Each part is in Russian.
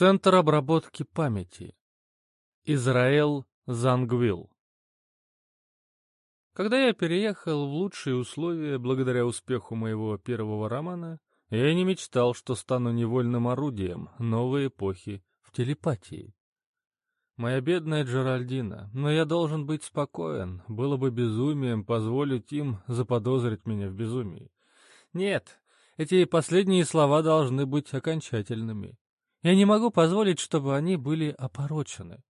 Центр обработки памяти. Израэл Зангвилл. Когда я переехал в лучшие условия благодаря успеху моего первого романа, я не мечтал, что стану невольным орудием новой эпохи в телепатии. Моя бедная Джеральдина, но я должен быть спокоен, было бы безумием позволить им заподозрить меня в безумии. Нет, эти последние слова должны быть окончательными. Я не могу позволить, чтобы они были опорочены.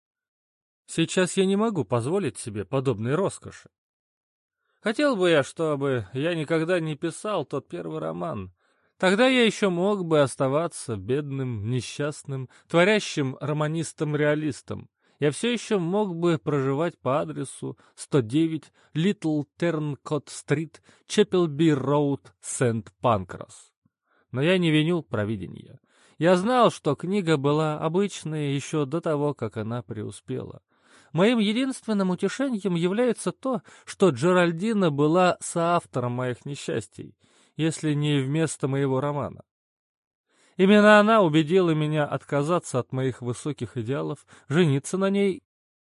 Сейчас я не могу позволить себе подобной роскоши. Хотел бы я, чтобы я никогда не писал тот первый роман. Тогда я еще мог бы оставаться бедным, несчастным, творящим романистом-реалистом. Я все еще мог бы проживать по адресу 109 Литл Тернкот-стрит, Чепелби-роуд, Сент-Панкрас. Но я не виню провидения. Я знал, что книга была обычной еще до того, как она преуспела. Моим единственным утешением является то, что Джеральдина была соавтором моих несчастий, если не вместо моего романа. Именно она убедила меня отказаться от моих высоких идеалов, жениться на ней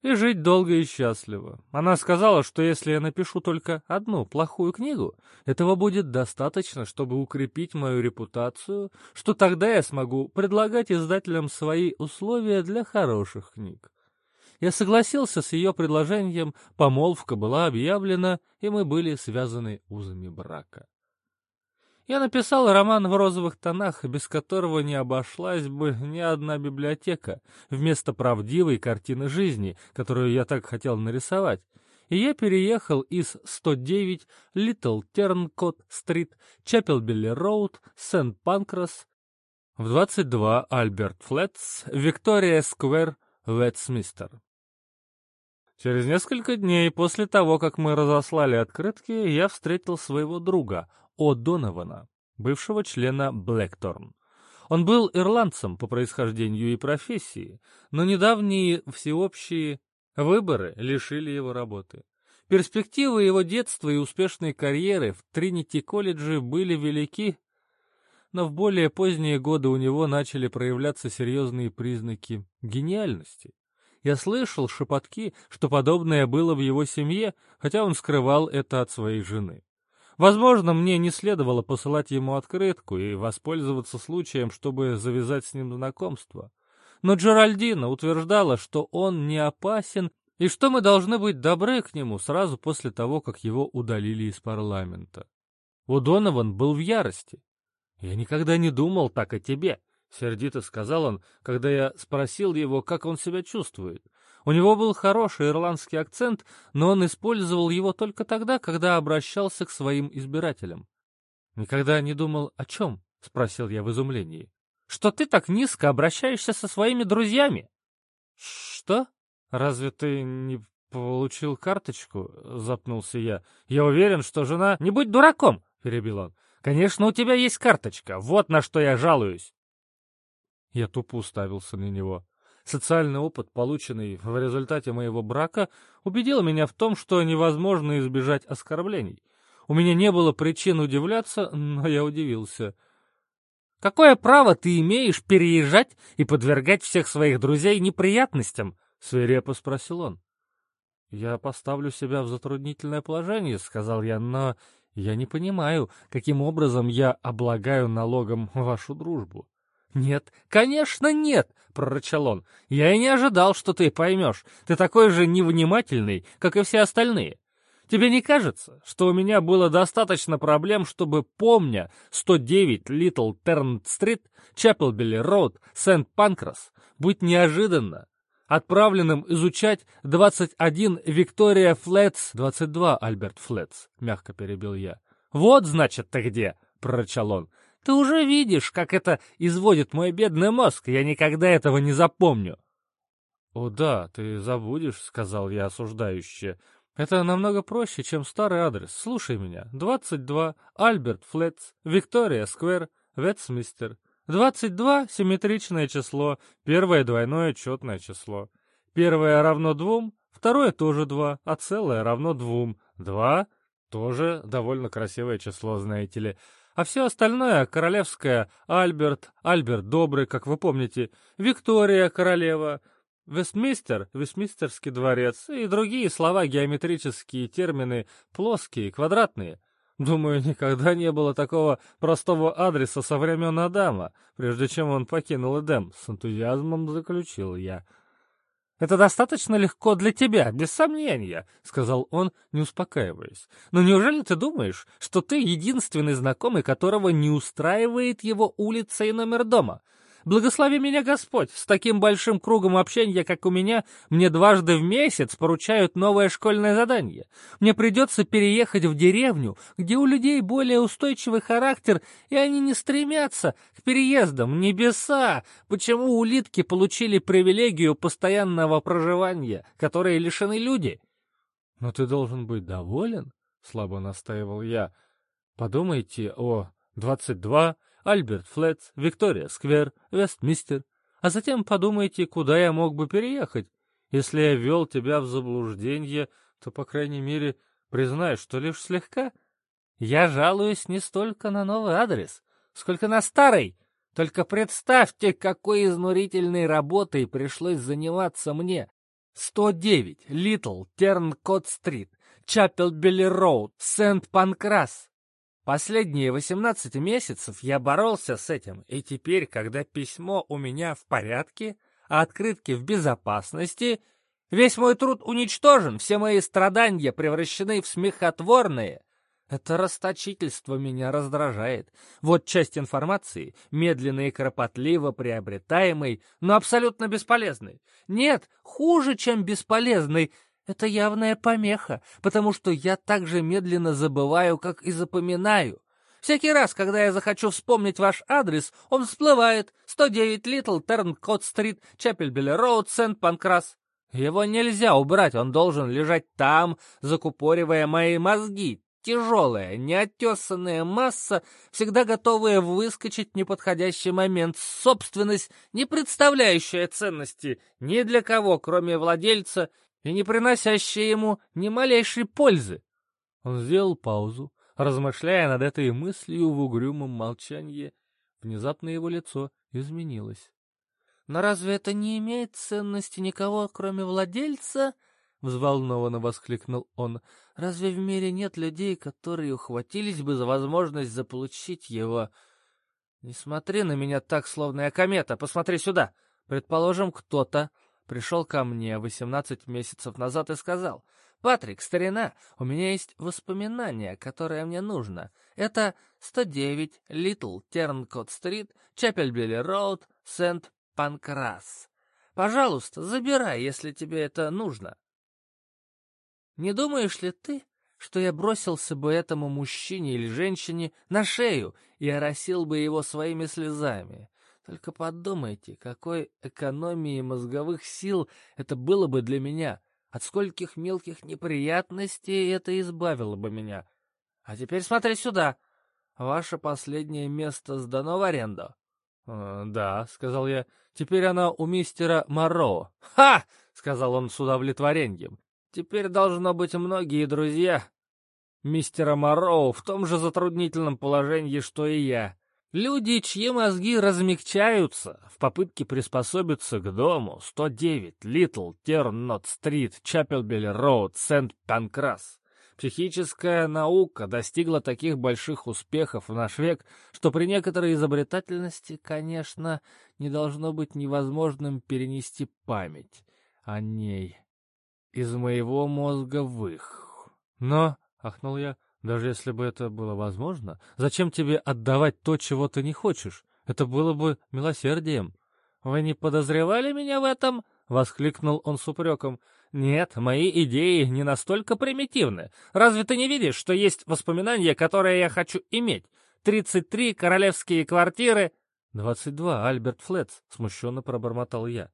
и жить долго и счастливо. Она сказала, что если я напишу только одну плохую книгу, этого будет достаточно, чтобы укрепить мою репутацию, что тогда я смогу предлагать издателям свои условия для хороших книг. Я согласился с ее предложением, помолвка была объявлена, и мы были связаны узами брака. Я написал роман в розовых тонах, без которого не обошлась бы ни одна библиотека, вместо правдивой картины жизни, которую я так хотел нарисовать. И я переехал из 109 Литл Тернкот-стрит, Чапелбелли-роуд, Сент-Панкрас в 22 Альберт-Флетс, Виктория-сквер, Вестмистер. Через несколько дней после того, как мы разослали открытки, я встретил своего друга, о. Донована, бывшего члена Блэкторн. Он был ирландцем по происхождению и профессии, но недавние всеобщие выборы лишили его работы. Перспективы его детства и успешной карьеры в Тринити-колледже были велики, но в более поздние годы у него начали проявляться серьезные признаки гениальности. Я слышал шепотки, что подобное было в его семье, хотя он скрывал это от своей жены. Возможно, мне не следовало посылать ему открытку и воспользоваться случаем, чтобы завязать с ним знакомство. Но Джеральдина утверждала, что он не опасен и что мы должны быть добры к нему сразу после того, как его удалили из парламента. Удонован был в ярости. «Я никогда не думал так о тебе», — сердито сказал он, когда я спросил его, как он себя чувствует. У него был хороший ирландский акцент, но он использовал его только тогда, когда обращался к своим избирателям. «Никогда не думал о чем?» — спросил я в изумлении. «Что ты так низко обращаешься со своими друзьями?» «Что? Разве ты не получил карточку?» — запнулся я. «Я уверен, что жена...» «Не будь дураком!» — перебил он. «Конечно, у тебя есть карточка. Вот на что я жалуюсь!» Я тупо уставился на него. Социальный опыт, полученный в результате моего брака, убедил меня в том, что невозможно избежать оскорблений. У меня не было причин удивляться, но я удивился. «Какое право ты имеешь переезжать и подвергать всех своих друзей неприятностям?» — свирепо спросил он. «Я поставлю себя в затруднительное положение», — сказал я, — «но я не понимаю, каким образом я облагаю налогом вашу дружбу». «Нет, конечно нет!» — прорычал он. «Я и не ожидал, что ты поймешь. Ты такой же невнимательный, как и все остальные. Тебе не кажется, что у меня было достаточно проблем, чтобы, помня 109 Литл Терн-стрит, Чапелбелли-роуд, Сент-Панкрас, быть неожиданно отправленным изучать 21 Виктория Флетс, 22 Альберт Флетс, мягко перебил я. «Вот, значит, ты где!» — прорычал он. Ты уже видишь, как это изводит мой бедный мозг, я никогда этого не запомню. — О да, ты забудешь, — сказал я осуждающе. — Это намного проще, чем старый адрес. Слушай меня. 22 Альберт Флетс, Виктория Сквер, Ветсмистер. 22 — симметричное число, первое — двойное четное число. Первое равно двум, второе тоже два, а целое равно двум. Два — тоже довольно красивое число, знаете ли. А все остальное — королевское Альберт, Альберт Добрый, как вы помните, Виктория королева, Вестмистер, Вестмистерский дворец и другие слова геометрические термины плоские, квадратные. Думаю, никогда не было такого простого адреса со времен Адама, прежде чем он покинул Эдем, с энтузиазмом заключил я. «Это достаточно легко для тебя, без сомнения», — сказал он, не успокаиваясь. «Но неужели ты думаешь, что ты единственный знакомый, которого не устраивает его улица и номер дома? Благослови меня Господь, с таким большим кругом общения, как у меня, мне дважды в месяц поручают новое школьное задание. Мне придется переехать в деревню, где у людей более устойчивый характер, и они не стремятся к переездам. Небеса! Почему улитки получили привилегию постоянного проживания, которые лишены люди? Но ты должен быть доволен, — слабо настаивал я. Подумайте о 22, Альберт Флетс, Виктория Сквер, Вестмистер. А затем подумайте, куда я мог бы переехать. Если я ввел тебя в заблуждение, то, по крайней мере, признай, что лишь слегка. Я жалуюсь не столько на новый адрес, сколько на старый. Только представьте, какой изнурительной работой пришлось заниматься мне. 109 Литл Тернкот-стрит, Чапел-Белли-Роуд, Сент-Панкрас. Последние 18 месяцев я боролся с этим, и теперь, когда письмо у меня в порядке, а открытки в безопасности, весь мой труд уничтожен, все мои страдания превращены в смехотворные. Это расточительство меня раздражает. Вот часть информации, медленно и кропотливо приобретаемой, но абсолютно бесполезной. Нет, хуже, чем бесполезной — это явная помеха, потому что я так же медленно забываю, как и запоминаю. Всякий раз, когда я захочу вспомнить ваш адрес, он всплывает. 109 Литл Тернкот-стрит, Чапельбелли-роуд, Сент-Панкрас. Его нельзя убрать, он должен лежать там, закупоривая мои мозги. Тяжелая, неотесанная масса, всегда готовая выскочить в неподходящий момент. Собственность, не представляющая ценности ни для кого, кроме владельца и не приносящая ему ни малейшей пользы. Он сделал паузу, размышляя над этой мыслью в угрюмом молчании. Внезапно его лицо изменилось. «Но разве это не имеет ценности никого, кроме владельца?» — взволнованно воскликнул он. «Разве в мире нет людей, которые ухватились бы за возможность заполучить его?» «Не смотри на меня так, словно я комета, посмотри сюда. Предположим, кто-то пришел ко мне 18 месяцев назад и сказал, «Патрик, старина, у меня есть воспоминание, которое мне нужно. Это 109 Литл Тернкот-стрит, Чапельбелли-роуд, Сент-Панкрас. Пожалуйста, забирай, если тебе это нужно». Не думаешь ли ты, что я бросился бы этому мужчине или женщине на шею и оросил бы его своими слезами? Только подумайте, какой экономии мозговых сил это было бы для меня. От скольких мелких неприятностей это избавило бы меня. А теперь смотри сюда. Ваше последнее место сдано в аренду? «Э, «Да», — сказал я, — «теперь она у мистера Моро». «Ха!» — сказал он с удовлетворением. «Теперь должно быть многие друзья мистера Моро в том же затруднительном положении, что и я. Люди, чьи мозги размягчаются в попытке приспособиться к дому 109 Литл Тернот-стрит, Чапелбелли-роуд, Сент-Панкрас. Психическая наука достигла таких больших успехов в наш век, что при некоторой изобретательности, конечно, не должно быть невозможным перенести память о ней из моего мозга в их. Но, — ахнул я, — даже если бы это было возможно, зачем тебе отдавать то, чего ты не хочешь? Это было бы милосердием. «Вы не подозревали меня в этом?» — воскликнул он с упреком. «Нет, мои идеи не настолько примитивны. Разве ты не видишь, что есть воспоминания, которые я хочу иметь? Тридцать три королевские квартиры...» «Двадцать два, Альберт Флетс», — смущенно пробормотал я.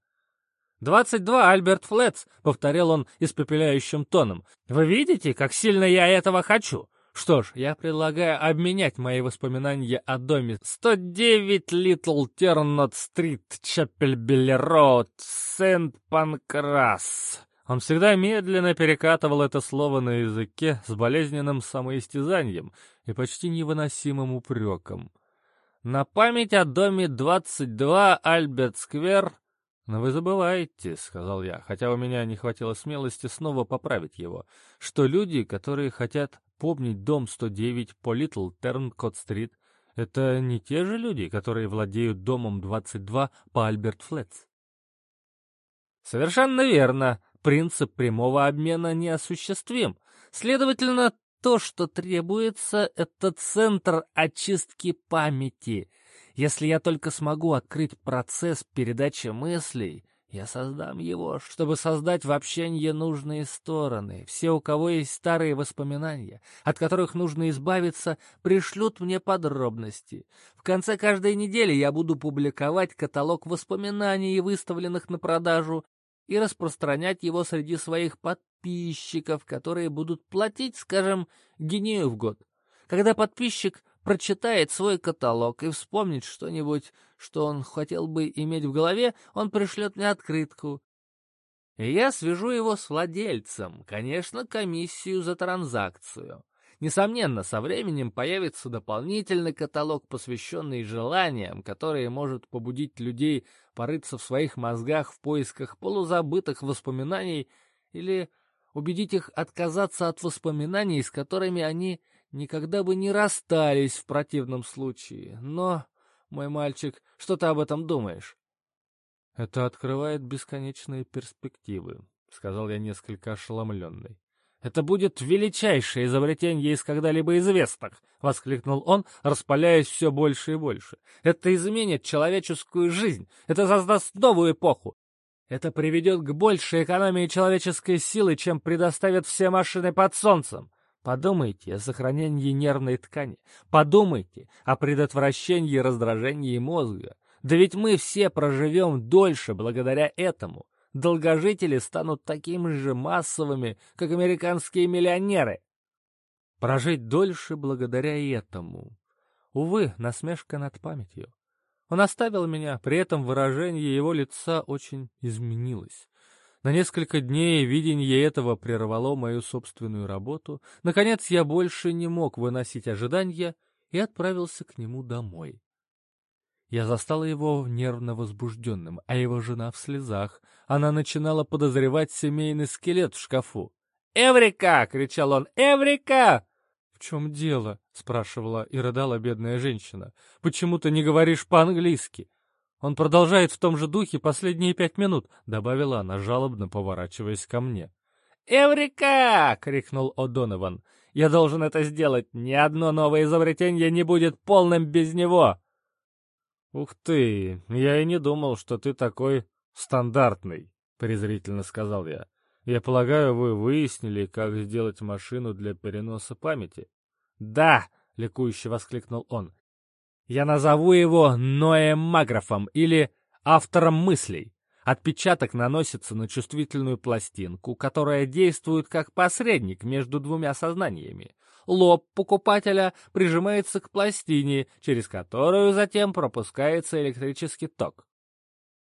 «Двадцать два, Альберт Флетс», — повторил он испепеляющим тоном. «Вы видите, как сильно я этого хочу? Что ж, я предлагаю обменять мои воспоминания о доме 109 Литл Тернот Стрит, Чапельбелли Роуд, Сент-Панкрас. Он всегда медленно перекатывал это слово на языке с болезненным самоистязанием и почти невыносимым упреком. «На память о доме 22 Альберт-сквер...» «Но вы забываете», — сказал я, хотя у меня не хватило смелости снова поправить его, что люди, которые хотят помнить дом 109 по Литл Тернкот-стрит, это не те же люди, которые владеют домом 22 по Альберт-Флетс. Совершенно верно принцип прямого обмена неосуществим. Следовательно, то, что требуется, это центр очистки памяти. Если я только смогу открыть процесс передачи мыслей, я создам его, чтобы создать в общении нужные стороны. Все, у кого есть старые воспоминания, от которых нужно избавиться, пришлют мне подробности. В конце каждой недели я буду публиковать каталог воспоминаний, выставленных на продажу, и распространять его среди своих подписчиков, которые будут платить, скажем, гинею в год. Когда подписчик прочитает свой каталог и вспомнит что-нибудь, что он хотел бы иметь в голове, он пришлет мне открытку. И я свяжу его с владельцем, конечно, комиссию за транзакцию. Несомненно, со временем появится дополнительный каталог, посвященный желаниям, которые может побудить людей порыться в своих мозгах в поисках полузабытых воспоминаний или убедить их отказаться от воспоминаний, с которыми они никогда бы не расстались в противном случае. Но, мой мальчик, что ты об этом думаешь? Это открывает бесконечные перспективы, — сказал я несколько ошеломленный. Это будет величайшее изобретение из когда-либо известных!» — воскликнул он, распаляясь все больше и больше. «Это изменит человеческую жизнь! Это создаст новую эпоху! Это приведет к большей экономии человеческой силы, чем предоставят все машины под солнцем! Подумайте о сохранении нервной ткани. Подумайте о предотвращении раздражения мозга. Да ведь мы все проживем дольше благодаря этому долгожители станут такими же массовыми, как американские миллионеры. Прожить дольше благодаря этому. Увы, насмешка над памятью. Он оставил меня, при этом выражение его лица очень изменилось. На несколько дней видение этого прервало мою собственную работу. Наконец я больше не мог выносить ожидания и отправился к нему домой. Я застала его нервно возбужденным, а его жена в слезах. Она начинала подозревать семейный скелет в шкафу. «Эврика!» — кричал он. «Эврика!» «В чем дело?» — спрашивала и рыдала бедная женщина. «Почему ты не говоришь по-английски?» «Он продолжает в том же духе последние пять минут», — добавила она, жалобно поворачиваясь ко мне. «Эврика!» — крикнул О'Донован. «Я должен это сделать. Ни одно новое изобретение не будет полным без него!» «Ух ты! Я и не думал, что ты такой стандартный», — презрительно сказал я. «Я полагаю, вы выяснили, как сделать машину для переноса памяти?» «Да!» — ликующе воскликнул он. «Я назову его Ноэмаграфом или автором мыслей. Отпечаток наносится на чувствительную пластинку, которая действует как посредник между двумя сознаниями лоб покупателя прижимается к пластине, через которую затем пропускается электрический ток.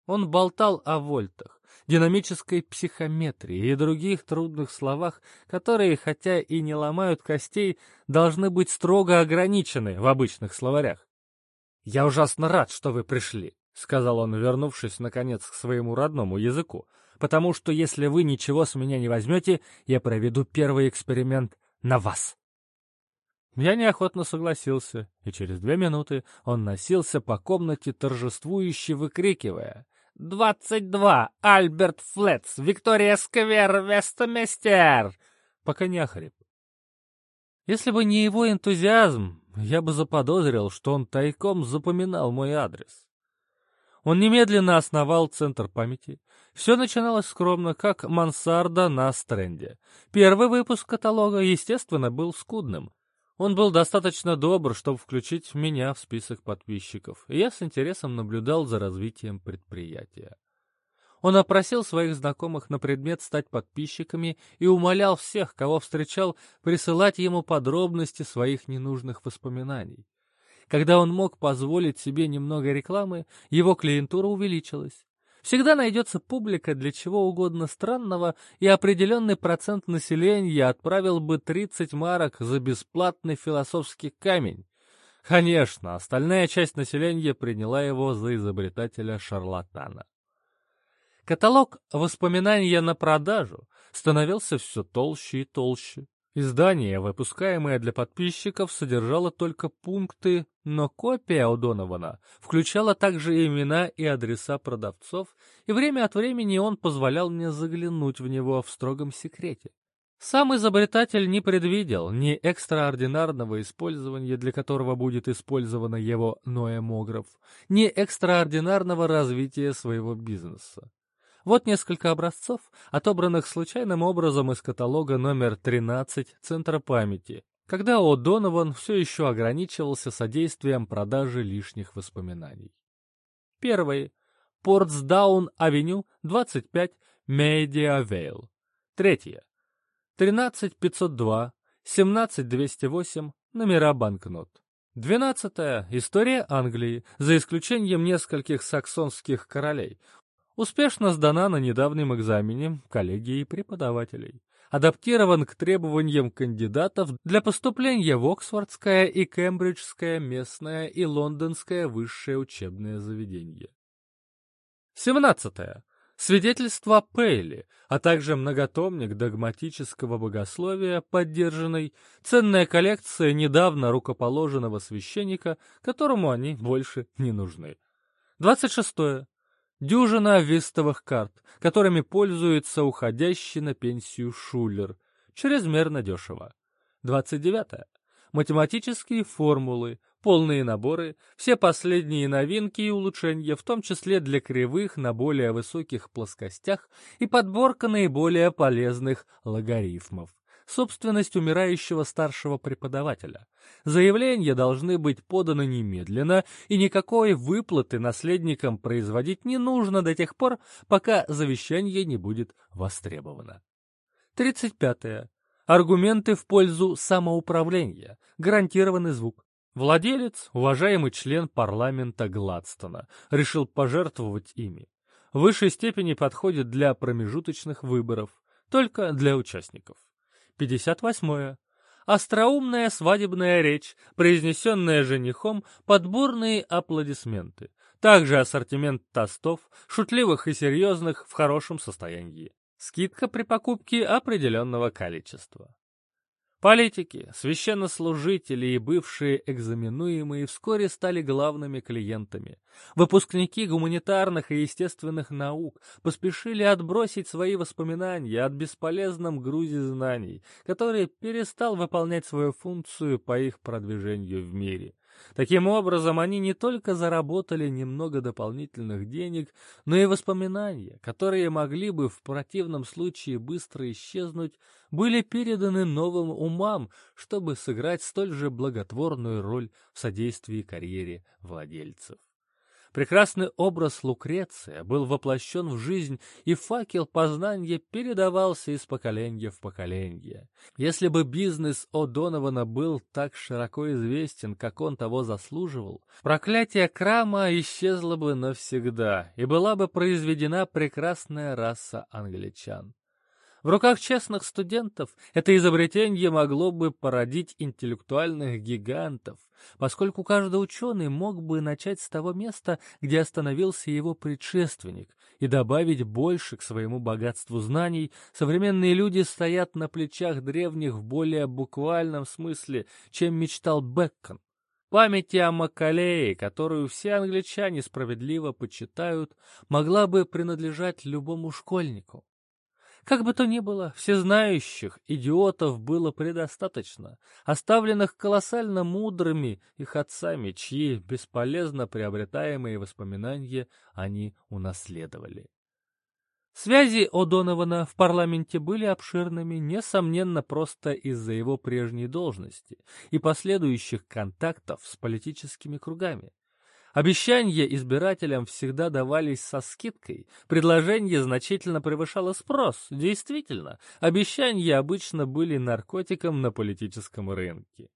Он болтал о вольтах, динамической психометрии и других трудных словах, которые, хотя и не ломают костей, должны быть строго ограничены в обычных словарях. «Я ужасно рад, что вы пришли», — сказал он, вернувшись, наконец, к своему родному языку, «потому что если вы ничего с меня не возьмете, я проведу первый эксперимент на вас». Я неохотно согласился, и через две минуты он носился по комнате, торжествующе выкрикивая «Двадцать два! Альберт Флетс! Виктория Сквер! Вестместер!» пока не охрип. Если бы не его энтузиазм, я бы заподозрил, что он тайком запоминал мой адрес. Он немедленно основал центр памяти. Все начиналось скромно, как мансарда на стренде. Первый выпуск каталога, естественно, был скудным — он был достаточно добр, чтобы включить меня в список подписчиков, я с интересом наблюдал за развитием предприятия. Он опросил своих знакомых на предмет стать подписчиками и умолял всех, кого встречал, присылать ему подробности своих ненужных воспоминаний. Когда он мог позволить себе немного рекламы, его клиентура увеличилась. Всегда найдется публика для чего угодно странного, и определенный процент населения отправил бы 30 марок за бесплатный философский камень. Конечно, остальная часть населения приняла его за изобретателя-шарлатана. Каталог «Воспоминания на продажу» становился все толще и толще. Издание, выпускаемое для подписчиков, содержало только пункты, но копия у Донована включала также имена и адреса продавцов, и время от времени он позволял мне заглянуть в него в строгом секрете. Сам изобретатель не предвидел ни экстраординарного использования, для которого будет использовано его ноэмограф, ни экстраординарного развития своего бизнеса. Вот несколько образцов, отобранных случайным образом из каталога номер 13 Центра памяти, когда О'Донован все еще ограничивался содействием продажи лишних воспоминаний. Первый. Портсдаун-авеню, 25, Мейда-Вейл. Третье. 13502, 17208, номера банкнот. Двенадцатое. История Англии, за исключением нескольких саксонских королей, Успешно сдана на недавнем экзамене коллегией преподавателей. Адаптирован к требованиям кандидатов для поступления в Оксфордское и Кембриджское местное и Лондонское высшее учебное заведение. 17. Свидетельство Пейли, а также многотомник догматического богословия, поддержанный, ценная коллекция недавно рукоположенного священника, которому они больше не нужны. 26. Дюжина вистовых карт, которыми пользуется уходящий на пенсию Шулер. Чрезмерно дешево. 29. Математические формулы, полные наборы, все последние новинки и улучшения, в том числе для кривых на более высоких плоскостях и подборка наиболее полезных логарифмов собственность умирающего старшего преподавателя. Заявления должны быть поданы немедленно, и никакой выплаты наследникам производить не нужно до тех пор, пока завещание не будет востребовано. 35. Аргументы в пользу самоуправления. Гарантированный звук. Владелец, уважаемый член парламента Гладстона, решил пожертвовать ими. В высшей степени подходит для промежуточных выборов, только для участников. 58. Остроумная свадебная речь, произнесенная женихом, подборные аплодисменты. Также ассортимент тостов, шутливых и серьезных, в хорошем состоянии. Скидка при покупке определенного количества. Политики, священнослужители и бывшие экзаменуемые вскоре стали главными клиентами. Выпускники гуманитарных и естественных наук поспешили отбросить свои воспоминания от бесполезном грузе знаний, который перестал выполнять свою функцию по их продвижению в мире. Таким образом, они не только заработали немного дополнительных денег, но и воспоминания, которые могли бы в противном случае быстро исчезнуть, были переданы новым умам, чтобы сыграть столь же благотворную роль в содействии карьере владельцев. Прекрасный образ Лукреция был воплощен в жизнь, и факел познания передавался из поколения в поколение. Если бы бизнес О'Донована был так широко известен, как он того заслуживал, проклятие Крама исчезло бы навсегда, и была бы произведена прекрасная раса англичан. В руках честных студентов это изобретение могло бы породить интеллектуальных гигантов, поскольку каждый ученый мог бы начать с того места, где остановился его предшественник, и добавить больше к своему богатству знаний, современные люди стоят на плечах древних в более буквальном смысле, чем мечтал Беккон. Память о Макалее, которую все англичане справедливо почитают, могла бы принадлежать любому школьнику. Как бы то ни было, всезнающих идиотов было предостаточно, оставленных колоссально мудрыми их отцами, чьи бесполезно приобретаемые воспоминания они унаследовали. Связи О'Донована в парламенте были обширными, несомненно, просто из-за его прежней должности и последующих контактов с политическими кругами. Обещания избирателям всегда давались со скидкой, предложение значительно превышало спрос. Действительно, обещания обычно были наркотиком на политическом рынке.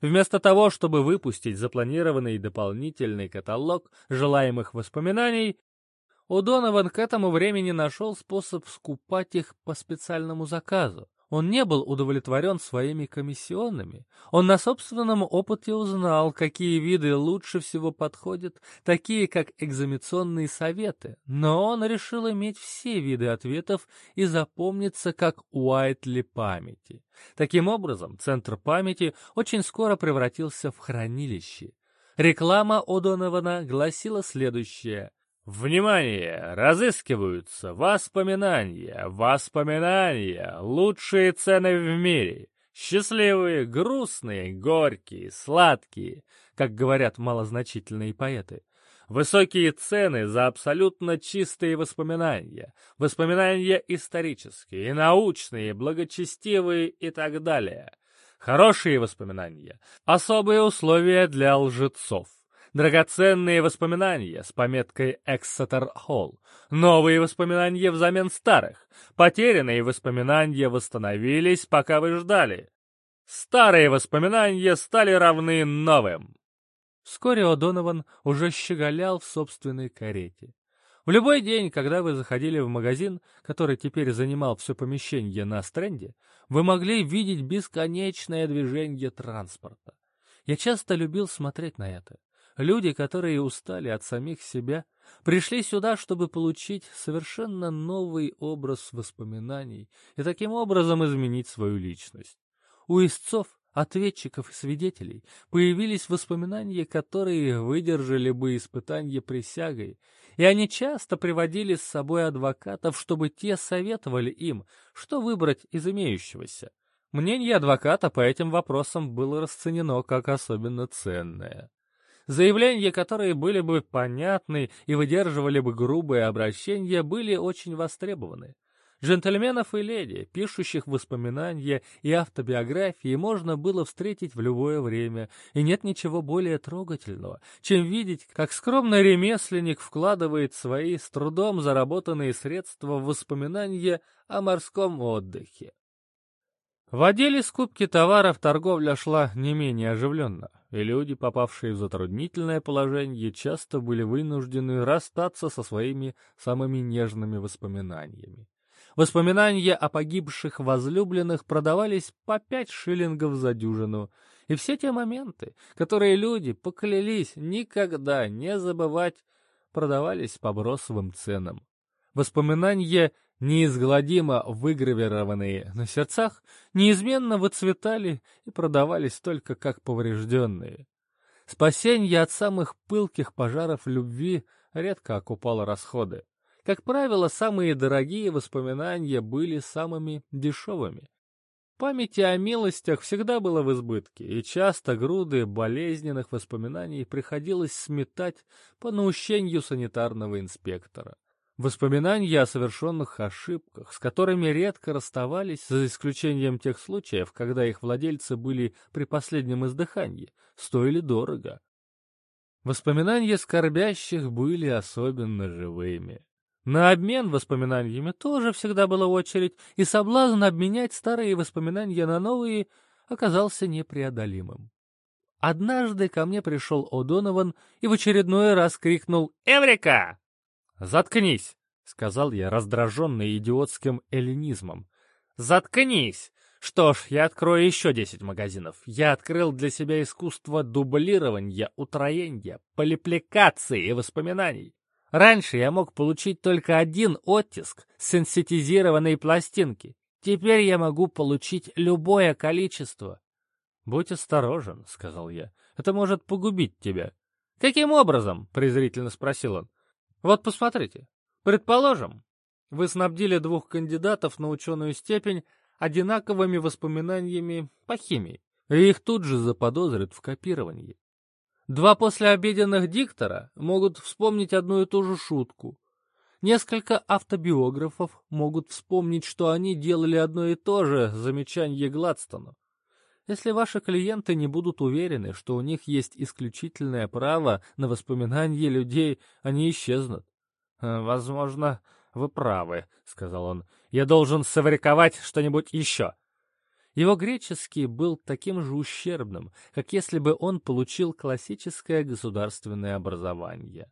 Вместо того, чтобы выпустить запланированный дополнительный каталог желаемых воспоминаний, Удонован к этому времени нашел способ скупать их по специальному заказу. Он не был удовлетворен своими комиссионными. Он на собственном опыте узнал, какие виды лучше всего подходят, такие как экзаменационные советы. Но он решил иметь все виды ответов и запомниться как Уайтли памяти. Таким образом, центр памяти очень скоро превратился в хранилище. Реклама О'Донована гласила следующее. Внимание! Разыскиваются воспоминания, воспоминания, лучшие цены в мире. Счастливые, грустные, горькие, сладкие, как говорят малозначительные поэты. Высокие цены за абсолютно чистые воспоминания, воспоминания исторические, научные, благочестивые и так далее. Хорошие воспоминания, особые условия для лжецов. Драгоценные воспоминания с пометкой «Эксетер Холл». Новые воспоминания взамен старых. Потерянные воспоминания восстановились, пока вы ждали. Старые воспоминания стали равны новым. Вскоре О'Донован уже щеголял в собственной карете. В любой день, когда вы заходили в магазин, который теперь занимал все помещение на стренде, вы могли видеть бесконечное движение транспорта. Я часто любил смотреть на это. Люди, которые устали от самих себя, пришли сюда, чтобы получить совершенно новый образ воспоминаний и таким образом изменить свою личность. У истцов, ответчиков и свидетелей появились воспоминания, которые выдержали бы испытание присягой, и они часто приводили с собой адвокатов, чтобы те советовали им, что выбрать из имеющегося. Мнение адвоката по этим вопросам было расценено как особенно ценное. Заявления, которые были бы понятны и выдерживали бы грубые обращения, были очень востребованы. Джентльменов и леди, пишущих воспоминания и автобиографии, можно было встретить в любое время, и нет ничего более трогательного, чем видеть, как скромный ремесленник вкладывает свои с трудом заработанные средства в воспоминания о морском отдыхе. В отделе скупки товаров торговля шла не менее оживленно, люди, попавшие в затруднительное положение, часто были вынуждены расстаться со своими самыми нежными воспоминаниями. Воспоминания о погибших возлюбленных продавались по пять шиллингов за дюжину, и все те моменты, которые люди поклялись никогда не забывать, продавались по бросовым ценам. Воспоминания неизгладимо выгравированные на сердцах, неизменно выцветали и продавались только как поврежденные. Спасение от самых пылких пожаров любви редко окупало расходы. Как правило, самые дорогие воспоминания были самыми дешевыми. Памяти о милостях всегда было в избытке, и часто груды болезненных воспоминаний приходилось сметать по наущению санитарного инспектора. Воспоминания о совершенных ошибках, с которыми редко расставались, за исключением тех случаев, когда их владельцы были при последнем издыхании, стоили дорого. Воспоминания скорбящих были особенно живыми. На обмен воспоминаниями тоже всегда была очередь, и соблазн обменять старые воспоминания на новые оказался непреодолимым. Однажды ко мне пришел О'Донован и в очередной раз крикнул «Эврика!» «Заткнись!» — сказал я, раздраженный идиотским эллинизмом. «Заткнись! Что ж, я открою еще десять магазинов. Я открыл для себя искусство дублирования, утроения, полипликации и воспоминаний. Раньше я мог получить только один оттиск сенситизированной пластинки. Теперь я могу получить любое количество. «Будь осторожен», — сказал я. «Это может погубить тебя». «Каким образом?» — презрительно спросил он. Вот посмотрите. Предположим, вы снабдили двух кандидатов на ученую степень одинаковыми воспоминаниями по химии, и их тут же заподозрят в копировании. Два послеобеденных диктора могут вспомнить одну и ту же шутку. Несколько автобиографов могут вспомнить, что они делали одно и то же замечание Гладстону. Если ваши клиенты не будут уверены, что у них есть исключительное право на воспоминания людей, они исчезнут. «Э, «Возможно, вы правы», — сказал он. «Я должен сфабриковать что-нибудь еще». Его греческий был таким же ущербным, как если бы он получил классическое государственное образование.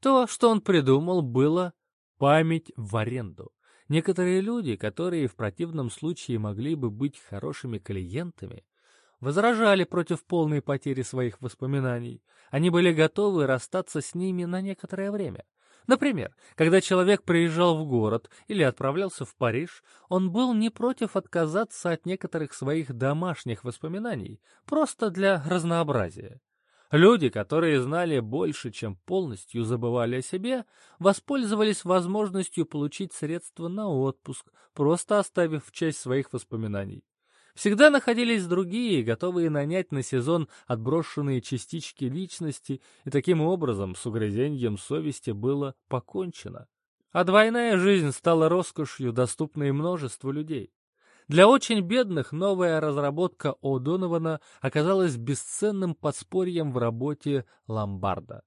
То, что он придумал, было память в аренду. Некоторые люди, которые в противном случае могли бы быть хорошими клиентами, возражали против полной потери своих воспоминаний. Они были готовы расстаться с ними на некоторое время. Например, когда человек приезжал в город или отправлялся в Париж, он был не против отказаться от некоторых своих домашних воспоминаний, просто для разнообразия. Люди, которые знали больше, чем полностью забывали о себе, воспользовались возможностью получить средства на отпуск, просто оставив часть своих воспоминаний. Всегда находились другие, готовые нанять на сезон отброшенные частички личности, и таким образом с угрызением совести было покончено. А двойная жизнь стала роскошью, доступной множеству людей. Для очень бедных новая разработка О'Донована оказалась бесценным подспорьем в работе ломбарда.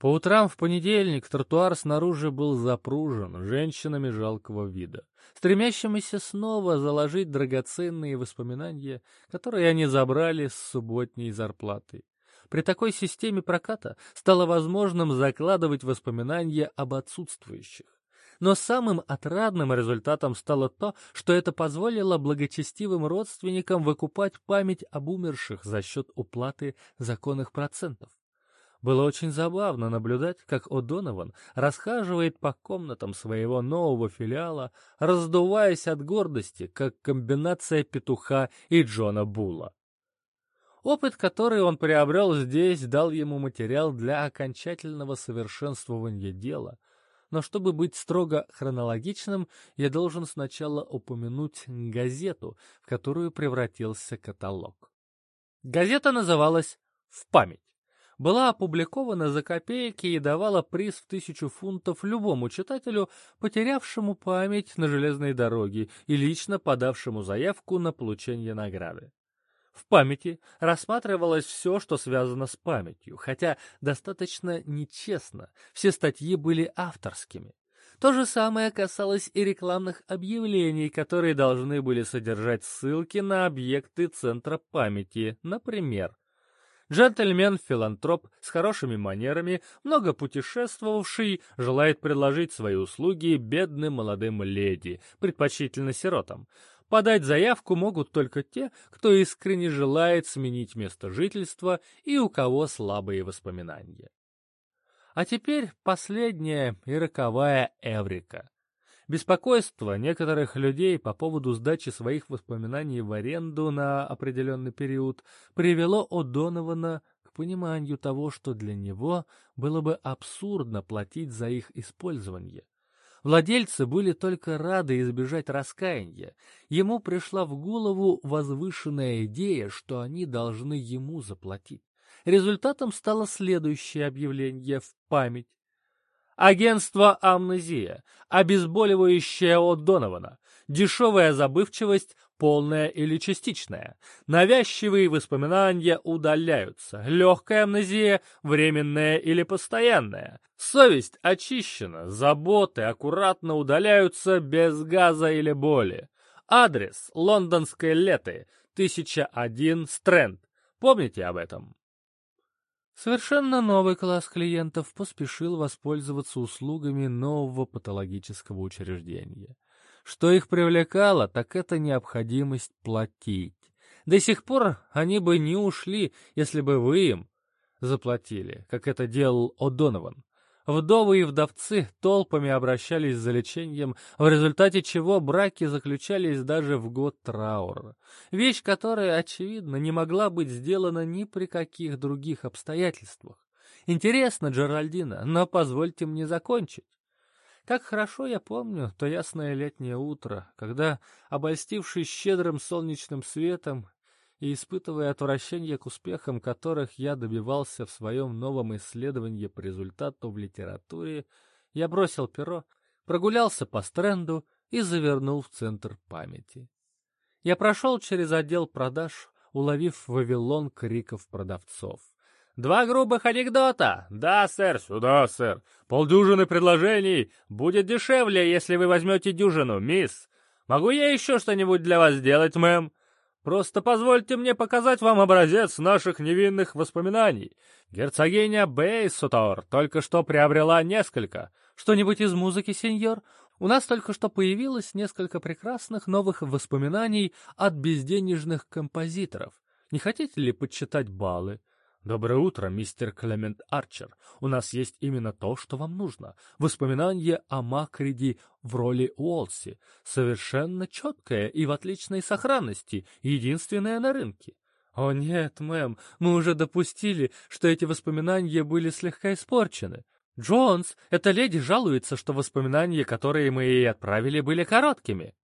По утрам в понедельник тротуар снаружи был запружен женщинами жалкого вида, стремящимися снова заложить драгоценные воспоминания, которые они забрали с субботней зарплаты. При такой системе проката стало возможным закладывать воспоминания об отсутствующих. Но самым отрадным результатом стало то, что это позволило благочестивым родственникам выкупать память об умерших за счет уплаты законных процентов. Было очень забавно наблюдать, как О'Донован расхаживает по комнатам своего нового филиала, раздуваясь от гордости, как комбинация петуха и Джона Була. Опыт, который он приобрел здесь, дал ему материал для окончательного совершенствования дела, но чтобы быть строго хронологичным, я должен сначала упомянуть газету, в которую превратился каталог. Газета называлась «В память» была опубликована за копейки и давала приз в тысячу фунтов любому читателю, потерявшему память на железной дороге и лично подавшему заявку на получение награды. В памяти рассматривалось все, что связано с памятью, хотя достаточно нечестно, все статьи были авторскими. То же самое касалось и рекламных объявлений, которые должны были содержать ссылки на объекты Центра памяти, например, Джентльмен-филантроп с хорошими манерами, много путешествовавший, желает предложить свои услуги бедным молодым леди, предпочтительно сиротам. Подать заявку могут только те, кто искренне желает сменить место жительства и у кого слабые воспоминания. А теперь последняя и роковая Эврика. Беспокойство некоторых людей по поводу сдачи своих воспоминаний в аренду на определенный период привело О'Донована к пониманию того, что для него было бы абсурдно платить за их использование. Владельцы были только рады избежать раскаяния. Ему пришла в голову возвышенная идея, что они должны ему заплатить. Результатом стало следующее объявление в память. Агентство «Амнезия», обезболивающее от Донована, дешевая забывчивость, полная или частичная. Навязчивые воспоминания удаляются, легкая амнезия, временная или постоянная. Совесть очищена, заботы аккуратно удаляются без газа или боли. Адрес лондонской леты, 1001 Стрэнд. Помните об этом? Совершенно новый класс клиентов поспешил воспользоваться услугами нового патологического учреждения. Что их привлекало, так это необходимость платить. До сих пор они бы не ушли, если бы вы им заплатили, как это делал О'Донован. Вдовы и вдовцы толпами обращались за лечением, в результате чего браки заключались даже в год траура. Вещь, которая, очевидно, не могла быть сделана ни при каких других обстоятельствах. Интересно, Джеральдина, но позвольте мне закончить. Как хорошо я помню то ясное летнее утро, когда, обольстившись щедрым солнечным светом и испытывая отвращение к успехам, которых я добивался в своем новом исследовании по результату в литературе, я бросил перо, прогулялся по стренду и завернул в центр памяти. Я прошел через отдел продаж, уловив Вавилон криков продавцов. «Два грубых анекдота! Да, сэр, сюда, сэр! Полдюжины предложений! Будет дешевле, если вы возьмете дюжину, мисс! Могу я еще что-нибудь для вас сделать, мэм?» Просто позвольте мне показать вам образец наших невинных воспоминаний. Герцогиня Бейсутор только что приобрела несколько. Что-нибудь из музыки, сеньор? У нас только что появилось несколько прекрасных новых воспоминаний от безденежных композиторов. Не хотите ли подсчитать баллы? «Доброе утро, мистер Клемент Арчер. У нас есть именно то, что вам нужно. Воспоминание о Макриди в роли Уолси. Совершенно четкое и в отличной сохранности, единственное на рынке». «О нет, мэм, мы уже допустили, что эти воспоминания были слегка испорчены. Джонс, эта леди жалуется, что воспоминания, которые мы ей отправили, были короткими».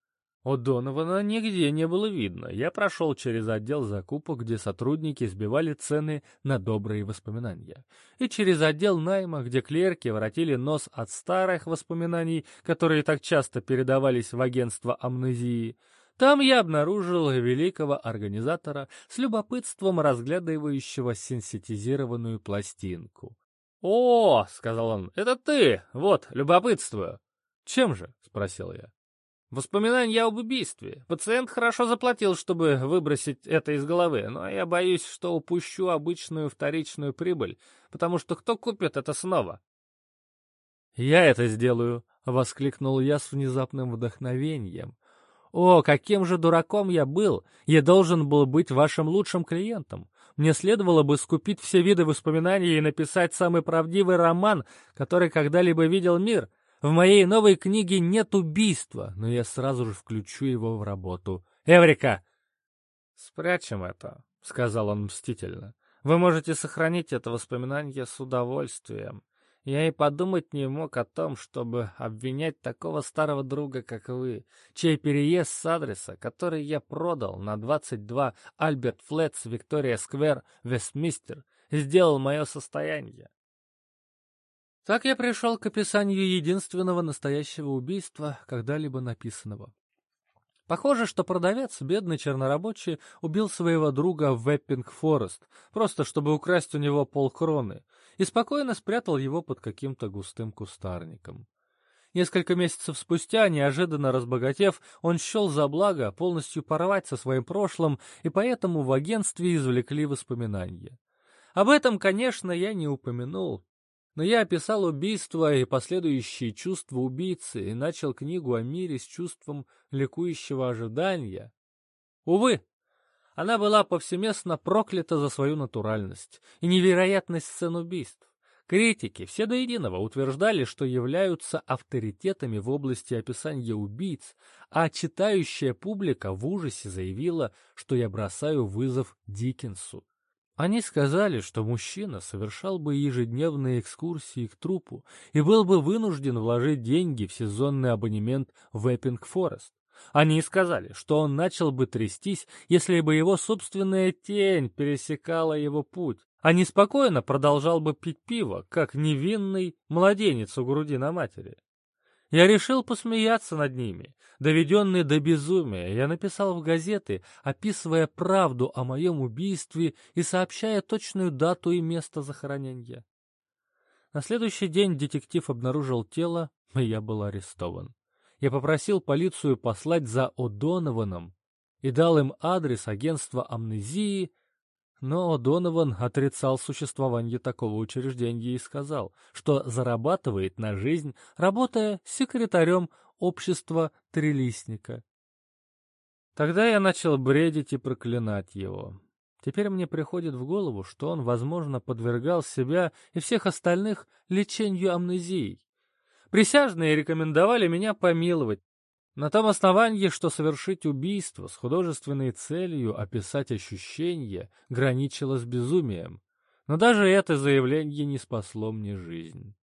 У Донована нигде не было видно. Я прошел через отдел закупок, где сотрудники сбивали цены на добрые воспоминания. И через отдел найма, где клерки воротили нос от старых воспоминаний, которые так часто передавались в агентство амнезии. Там я обнаружил великого организатора с любопытством разглядывающего синтезированную пластинку. «О!» — сказал он. «Это ты! Вот, любопытствую!» «Чем же?» — спросил я. Воспоминания об убийстве. Пациент хорошо заплатил, чтобы выбросить это из головы, но я боюсь, что упущу обычную вторичную прибыль, потому что кто купит это снова? «Я это сделаю!» — воскликнул я с внезапным вдохновением. «О, каким же дураком я был! Я должен был быть вашим лучшим клиентом. Мне следовало бы скупить все виды воспоминаний и написать самый правдивый роман, который когда-либо видел мир». В моей новой книге нет убийства, но я сразу же включу его в работу. Эврика!» «Спрячем это», — сказал он мстительно. «Вы можете сохранить это воспоминание с удовольствием. Я и подумать не мог о том, чтобы обвинять такого старого друга, как вы, чей переезд с адреса, который я продал на 22 Альберт Флетс, Виктория Сквер, Вестмистер, сделал мое состояние. Так я пришел к описанию единственного настоящего убийства, когда-либо написанного. Похоже, что продавец, бедный чернорабочий, убил своего друга в Веппинг-Форест, просто чтобы украсть у него полкроны, и спокойно спрятал его под каким-то густым кустарником. Несколько месяцев спустя, неожиданно разбогатев, он счел за благо полностью порвать со своим прошлым, и поэтому в агентстве извлекли воспоминания. Об этом, конечно, я не упомянул, но я описал убийство и последующие чувства убийцы и начал книгу о мире с чувством ликующего ожидания. Увы, она была повсеместно проклята за свою натуральность и невероятность сцен убийств. Критики все до единого утверждали, что являются авторитетами в области описания убийц, а читающая публика в ужасе заявила, что я бросаю вызов Диккенсу. Они сказали, что мужчина совершал бы ежедневные экскурсии к трупу и был бы вынужден вложить деньги в сезонный абонемент в Эппинг Форест. Они сказали, что он начал бы трястись, если бы его собственная тень пересекала его путь, а неспокойно продолжал бы пить пиво, как невинный младенец у груди на матери. Я решил посмеяться над ними. Доведенный до безумия, я написал в газеты, описывая правду о моем убийстве и сообщая точную дату и место захоронения. На следующий день детектив обнаружил тело, и я был арестован. Я попросил полицию послать за О'Донованом и дал им адрес агентства амнезии но Донован отрицал существование такого учреждения и сказал, что зарабатывает на жизнь, работая секретарем общества Трелистника. Тогда я начал бредить и проклинать его. Теперь мне приходит в голову, что он, возможно, подвергал себя и всех остальных лечению амнезией. Присяжные рекомендовали меня помиловать, на том основании, что совершить убийство с художественной целью описать ощущения граничило с безумием. Но даже это заявление не спасло мне жизнь.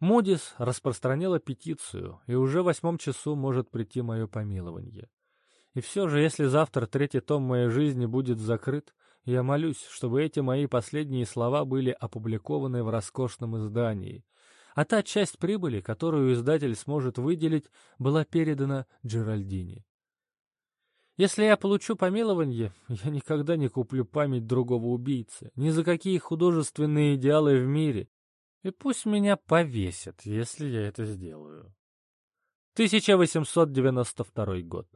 Мудис распространила петицию, и уже в восьмом часу может прийти мое помилование. И все же, если завтра третий том моей жизни будет закрыт, я молюсь, чтобы эти мои последние слова были опубликованы в роскошном издании — а та часть прибыли, которую издатель сможет выделить, была передана Джеральдине. Если я получу помилование, я никогда не куплю память другого убийцы, ни за какие художественные идеалы в мире. И пусть меня повесят, если я это сделаю. 1892 год.